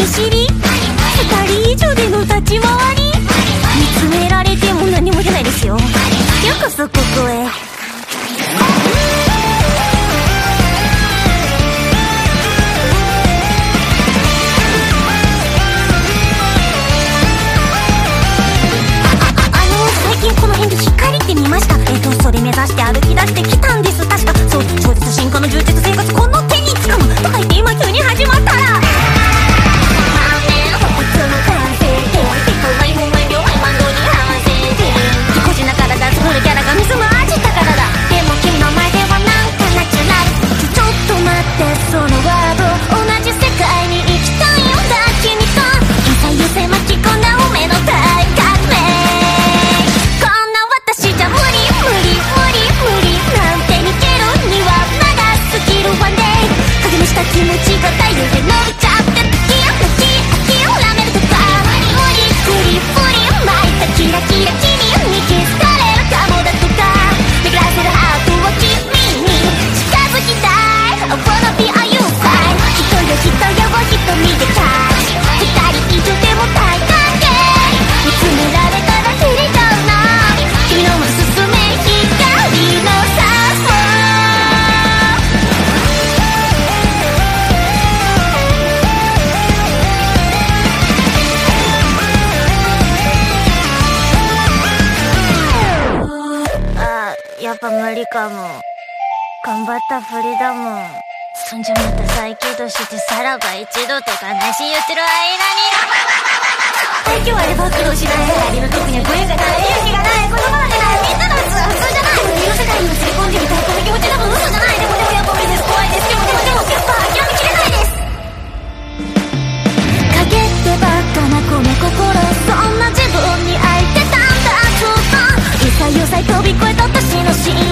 見知り？2人以上での立ち回り？見つめられても何も出ないですよ。ようこそここへ。あの最近この辺で光って見ました。えっとそれ目指して歩き出してきたんです。確か。そう超絶進化の充実性。やっぱ無理かも。頑張ったふりだもん。そんじゃまた再起動してさらば一度と悲しい言ってる間に。最強あれば苦労しない。ありの特にはご縁がない。れた私の心